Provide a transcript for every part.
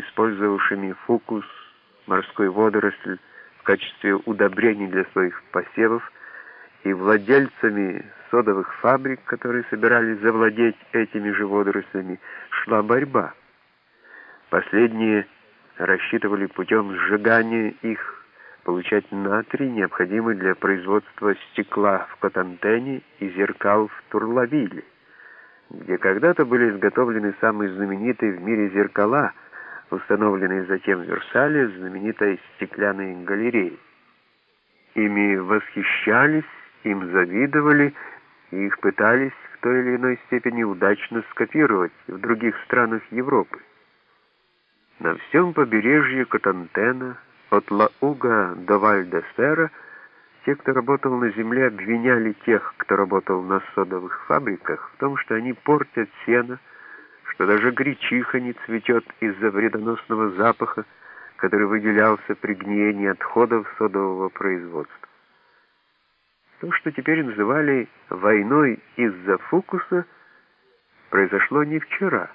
использовавшими фукус, морской водоросль, в качестве удобрений для своих посевов, и владельцами содовых фабрик, которые собирались завладеть этими же водорослями, шла борьба. Последние рассчитывали путем сжигания их получать натрий, необходимый для производства стекла в Котантене и зеркал в Турлавиле, где когда-то были изготовлены самые знаменитые в мире зеркала, установленные затем в Версале знаменитой стеклянной галереей. Ими восхищались, им завидовали, и их пытались в той или иной степени удачно скопировать в других странах Европы. На всем побережье Котантена от Лауга до Вальдесера те, кто работал на земле, обвиняли тех, кто работал на содовых фабриках, в том, что они портят сено, что даже гречиха не цветет из-за вредоносного запаха, который выделялся при гниении отходов содового производства. То, что теперь называли «войной из-за фукуса», произошло не вчера.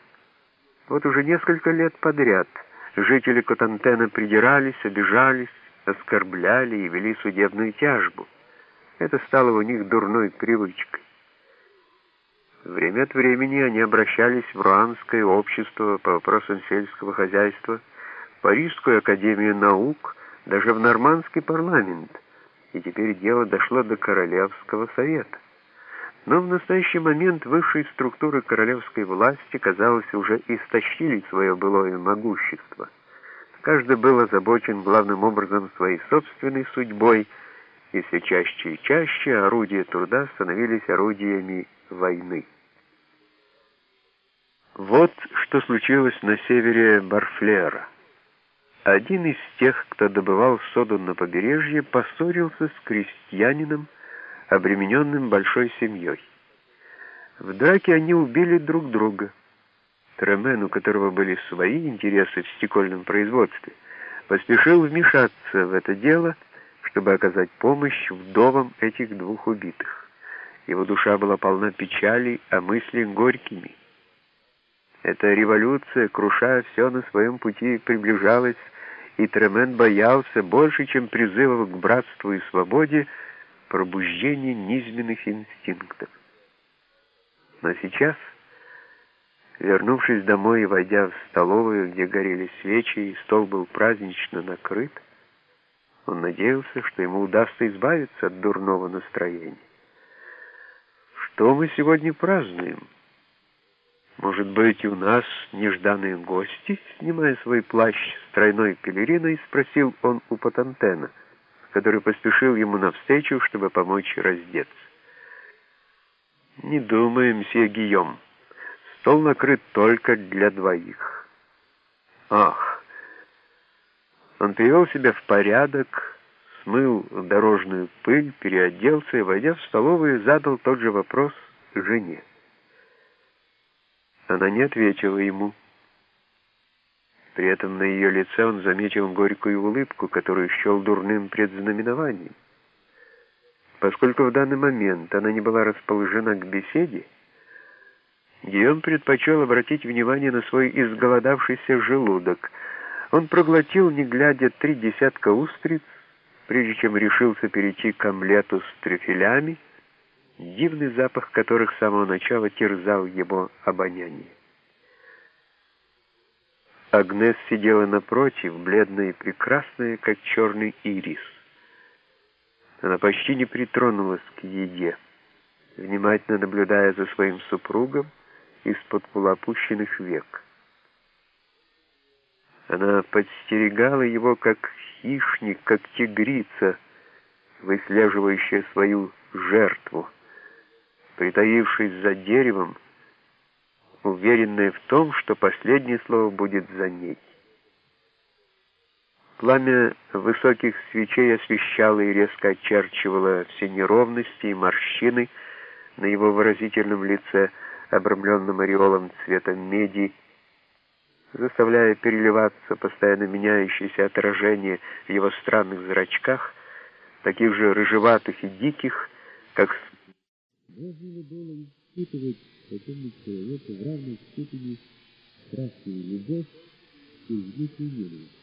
Вот уже несколько лет подряд – Жители Котантена придирались, обижались, оскорбляли и вели судебную тяжбу. Это стало у них дурной привычкой. Время от времени они обращались в Руанское общество по вопросам сельского хозяйства, в Парижскую академию наук, даже в Нормандский парламент, и теперь дело дошло до Королевского совета. Но в настоящий момент высшие структуры королевской власти, казалось, уже истощили свое былое могущество. Каждый был озабочен главным образом своей собственной судьбой, и все чаще и чаще орудия труда становились орудиями войны. Вот что случилось на севере Барфлера. Один из тех, кто добывал соду на побережье, поссорился с крестьянином, обремененным большой семьей. В драке они убили друг друга. Тремен, у которого были свои интересы в стекольном производстве, поспешил вмешаться в это дело, чтобы оказать помощь вдовам этих двух убитых. Его душа была полна печали, а мысли горькими. Эта революция, крушая все на своем пути, приближалась, и Тремен боялся больше, чем призывов к братству и свободе, пробуждение низменных инстинктов. Но сейчас, вернувшись домой и войдя в столовую, где горели свечи и стол был празднично накрыт, он надеялся, что ему удастся избавиться от дурного настроения. Что мы сегодня празднуем? Может быть, у нас нежданные гости? Снимая свой плащ с тройной пелериной, спросил он у Патантена — который поспешил ему навстречу, чтобы помочь раздеться. «Не думай, мсье Гийом. Стол накрыт только для двоих». «Ах!» Он привел себя в порядок, смыл дорожную пыль, переоделся и, войдя в столовую, задал тот же вопрос жене. Она не ответила ему. При этом на ее лице он заметил горькую улыбку, которую счел дурным предзнаменованием. Поскольку в данный момент она не была расположена к беседе, Гийом предпочел обратить внимание на свой изголодавшийся желудок. Он проглотил, не глядя, три десятка устриц, прежде чем решился перейти к омлету с трюфелями, дивный запах которых с самого начала терзал его обоняние. Агнес сидела напротив, бледная и прекрасная, как черный ирис. Она почти не притронулась к еде, внимательно наблюдая за своим супругом из-под полуопущенных век. Она подстерегала его, как хищник, как тигрица, выслеживающая свою жертву. Притаившись за деревом, уверенная в том, что последнее слово будет за ней. Пламя высоких свечей освещало и резко очерчивало все неровности и морщины на его выразительном лице, обрамленном ореолом цвета меди, заставляя переливаться постоянно меняющееся отражение в его странных зрачках, таких же рыжеватых и диких, как... Можно было испытывать противник человека в равной степени и любовь Дмитрий Леонидович.